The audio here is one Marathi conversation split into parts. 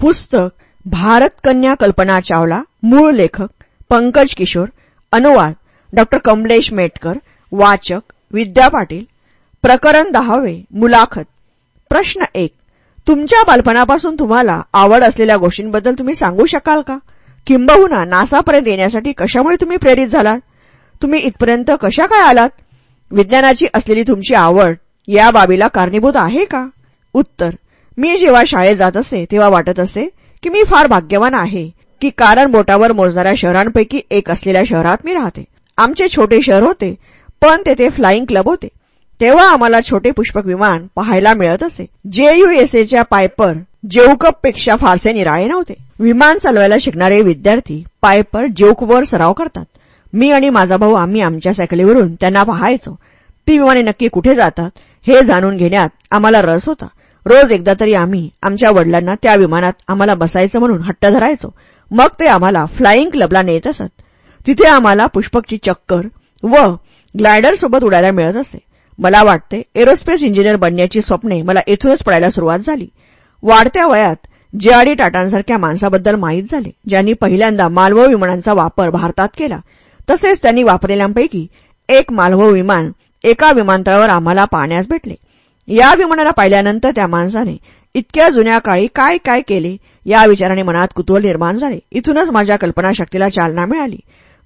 पुस्तक भारत कन्या कल्पना चावला मूळ लेखक पंकज किशोर अनुवाद डॉ कमलेश मेटकर वाचक विद्या पाटील प्रकरण दहावे मुलाखत. प्रश्न एक तुमच्या बालपणापासून तुम्हाला आवड असलेल्या गोष्टींबद्दल तुम्ही सांगू शकाल का? किंबहुना नासापर्यंत येण्यासाठी कशामुळे तुम्ही प्रेरित झालात? तुम्ही इथपर्यंत कशा काय आलात? विज्ञानाची असलेली तुमची आवड या बाबीला कारणीभूत आहे का? उत्तर मी जेव्हा शाळेत जात असे तेव्हा वाटत असे की मी फार भाग्यवान आहे की कारण बोटावर मोजणाऱ्या शहरांपैकी एक असलेल्या शहरात मी राहते. आमचे छोटे शहर होते पण तेथे फ्लाईंग क्लब होते. तेव्हा आम्हाला छोटे पुष्पक विमान पाहायला मिळत असे. जेयूएसएच्या पायपर जेवकपपेक्षा फारसे निराळे नव्हते. विमान चालवायला शिकणारे विद्यार्थी पायपर जेवकवर सराव करतात. मी आणि माझा भाऊ आम्ही आमच्या सायकलीवरून त्यांना पाहायचो. ती विमाने नक्की कुठे जातात हे जाणून घेण्यात आम्हाला रस होता. रोज एकदा तरी आम्ही आमच्या वडिलांना त्या विमानात आम्हाला बसायचं म्हणून हट्ट धरायचो. मग ते आम्हाला फ्लाईंग क्लबला नेत असत. तिथे आम्हाला पुष्पकची चक्कर व ग्लायडरसोबत उडायला मिळत असे. मला वाटते एरोस्पेस इंजिनियर बनण्याची स्वप्ने मला इथूनच पडायला सुरुवात झाली. वाढत्या वयात जे आर डी टाटांसारख्या माणसाबद्दल माहीत झाले ज्यांनी पहिल्यांदा मालवह विमानांचा वापर भारतात केला. तसेच त्यांनी वापरलेल्यांपैकी एक मालवह विमान एका विमानतळावर आम्हाला पाहण्यास भेटले. या विमानाला पाहिल्यानंतर त्या माणसाने इतक्या जुन्या काळी काय काय केले या विचाराने मनात कुतूहल निर्माण झाले. इथूनच माझ्या कल्पनाशक्तीला चालना मिळाली.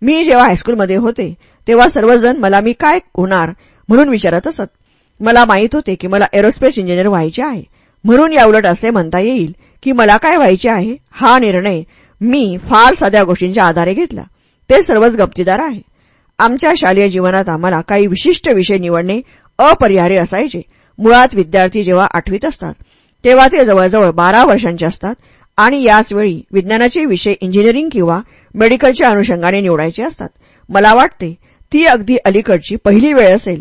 मी जेव्हा हायस्कूलमध्ये होते तेव्हा सर्वजण मला मी काय होणार म्हणून विचारत असत. मला माहीत होते की मला एरोस्पेस इंजिनियर व्हायचे आहे. म्हणून याउलट असे म्हणता येईल की मला काय व्हायचे आहे हा निर्णय मी फार साध्या गोष्टींच्या आधारे घेतला. ते सर्वच गप्तीदार आहे. आमच्या शालेय जीवनात आम्हाला काही विशिष्ट विषय निवडणे अपरिहार्य असायचे. मुळात विद्यार्थी जेव्हा आठवीत असतात तेव्हा ते जवळजवळ बारा वर्षांचे असतात आणि याचवेळी विज्ञानाचे विषय इंजिनिअरिंग किंवा मेडिकलच्या अनुषंगाने निवडायचे असतात. मला वाटते ती अगदी अलीकडची पहिली वेळ असेल.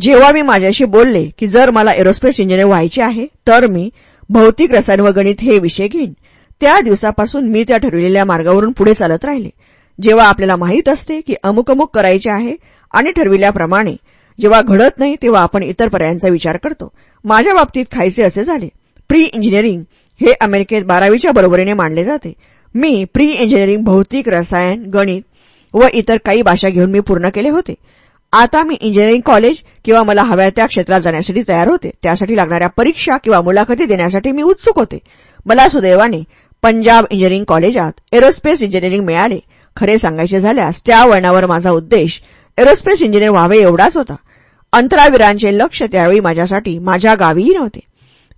जेव्हा मी माझ्याशी बोलले की जर मला एरोस्पेस इंजिनियर व्हायचे आहे तर मी भौतिक रसायन व गणित हे विषय घेईन. त्या दिवसापासून मी त्या ठरविलेल्या मार्गावरून पुढे चालत राहिले. जेव्हा आपल्याला माहीत असते की अमुक अमुक करायचे आहे आणि ठरविल्याप्रमाणे जेव्हा घडत नाही तेव्हा आपण इतर पर्यायांचा विचार करतो. माझ्या बाबतीत खायचे असे झाले. प्री इंजिनिअरिंग हे अमेरिकेत बारावीच्या बरोबरीने मांडले जाते. मी प्री इंजिनिअरिंग भौतिक रसायन गणित व इतर काही भाषा घेऊन मी पूर्ण केले होते. आता मी इंजिनिअरिंग कॉलेज किंवा मला हव्या त्या क्षेत्रात जाण्यासाठी तयार होते. त्यासाठी लागणाऱ्या परीक्षा किंवा मुलाखती देण्यासाठी मी उत्सुक होते. मला सुदैवाने पंजाब इंजिनिअरिंग कॉलेजात एरोस्पेस इंजिनिअरिंग मिळाले. खरे सांगायचे झाल्यास त्या वळणावर माझा उद्देश एरोस्पेस इंजिनियर व्हावे एवढाच होता. अंतरावीरांचे लक्ष त्यावेळी माझ्यासाठी माझ्या गावीही नव्हते.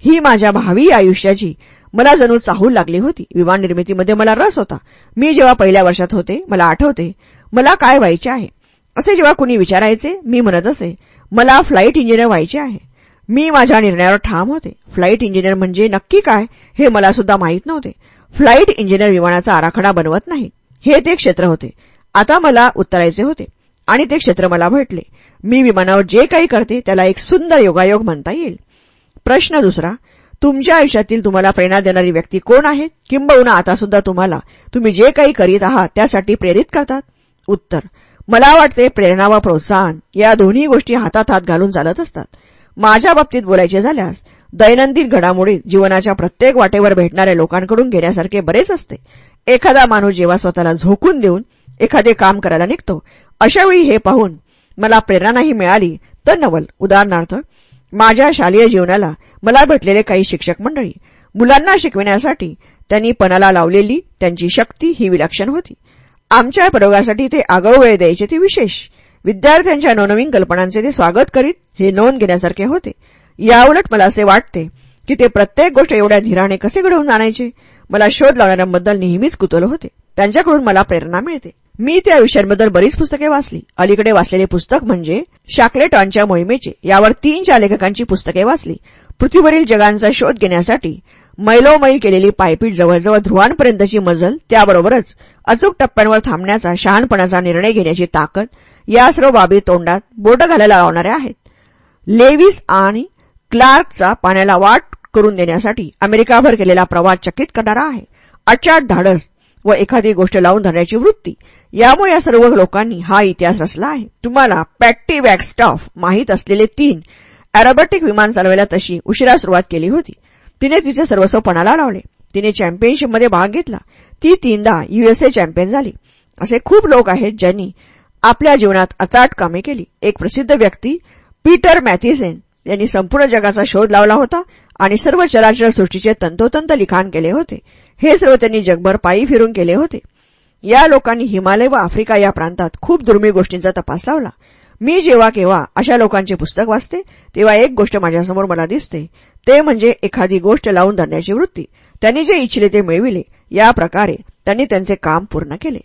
ही माझ्या भावी आयुष्याची मला जणू चाहूल लागली होती. विमान निर्मितीमध्ये मला रस होता. मी जेव्हा पहिल्या वर्षात होते मला आठवते मला काय व्हायचे आहे? असे जेव्हा कुणी विचारायचे मी म्हणत असे मला फ्लाईट इंजिनियर व्हायचे आहे. मी माझ्या निर्णयावर ठाम होते. फ्लाईट इंजिनियर म्हणजे नक्की काय हे मला सुद्धा माहीत नव्हते. फ्लाईट इंजिनियर विमानाचा आराखडा बनवत नाही. हे ते क्षेत्र होते. आता मला उत्तरायचे होते. आणि ते क्षेत्र मला भेटले मी विमानावर जे काही करते त्याला एक सुंदर योगायोग म्हणता येईल. प्रश्न दुसरा तुमच्या आयुष्यातील तुम्हाला प्रेरणा देणारी व्यक्ती कोण आहे किंबहुना आता सुद्धा तुम्हाला तुम्ही जे काही करीत आहात त्यासाठी प्रेरित करतात. उत्तर मला वाटते प्रेरणा व प्रोत्साहन या दोन्ही गोष्टी हातात हात घालून चालत असतात. माझ्या बाबतीत बोलायचे झाल्यास दैनंदिन घडामोडीत जीवनाच्या प्रत्येक वाटेवर भेटणाऱ्या लोकांकडून घेण्यासारखे बरेच असते. एखादा माणूस जेव्हा स्वतःला झोकून देऊन एखादे काम करायला निघतो. अशावेळी हे पाहून मला प्रेरणाही मिळाली. तर नवल उदाहरणार्थ माझ्या शालेय जीवनाला मला भेटलेले काही शिक्षक मंडळी मुलांना शिकविण्यासाठी त्यांनी पणाला लावलेली त्यांची शक्ती ही विलक्षण होती. आमच्या प्रयोगासाठी ते आगाऊ वेळ द्यायचे ते विशेष. विद्यार्थ्यांच्या नवनवीन कल्पनांचे ते स्वागत करीत हे नोंद घेण्यासारखे होते. याउलट मला असे वाटते की ते प्रत्येक गोष्ट एवढ्या धीराने कसे घडवून आणायचे? मला शोध लावणाऱ्यांबद्दल नेहमीच कुतल होते. त्यांच्याकडून मला प्रेरणा मिळते. मी त्या विषयांबद्दल बरीच पुस्तके वाचली. अलीकडे वाचलेले पुस्तक म्हणजे शाकलेटॉनच्या मोहिमेचे. यावर तीन चार लेखकांची पुस्तके वाचली. पृथ्वीवरील जगांचा शोध घेण्यासाठी मैलोमैल केलेली पायपीट जवळजवळ ध्रुवांपर्यंतची मजल त्याबरोबरच अचूक टप्प्यांवर थांबण्याचा शहाणपणाचा निर्णय घेण्याची ताकद या सर्व बाबी तोंडात बोट घालायला लावणाऱ्या आहेत. लेविस आणि क्लार्कचा पाण्याला वाट करून देण्यासाठी अमेरिकाभर केलेला प्रवास चकित करणारा आहे. अचाट धाडस व एखादी गोष्ट लावून धरण्याची वृत्ती. यामुळे या सर्व लोकांनी हा इतिहास रचला आहे. तुम्हाला पॅट्टी वॅक्स्टॉफ माहीत असलेले तीन अॅरोबॅटिक विमान चालवायला तशी उशिरा सुरुवात केली होती. तिने तिचे सर्वस्व पणाला लावले. तिने चॅम्पियनशिपमध्ये भाग घेतला. ती तीनदा युएसए चॅम्पियन झाली. असे खूप लोक आहेत ज्यांनी आपल्या जीवनात अचाट कामे केली. एक प्रसिद्ध व्यक्ती पीटर मॅथिसेन यांनी संपूर्ण जगाचा शोध लावला होता. आणि सर्व चराचर सृष्टीचे तंतोतंत लिखाण केले होते. हे सर्व त्यांनी जगभर पायी फिरून केले होते. या लोकांनी हिमालय व आफ्रिका या प्रांतात खूप दुर्मिळ गोष्टींचा तपास लावला. मी जेव्हा केव्हा अशा लोकांचे पुस्तक वाचते तेव्हा एक गोष्ट माझ्यासमोर मला दिसते. ते म्हणजे एखादी गोष्ट लावून धरण्याची वृत्ती. त्यांनी जे इच्छिले ते मिळविले. या प्रकारे त्यांनी त्यांचे काम पूर्ण केले.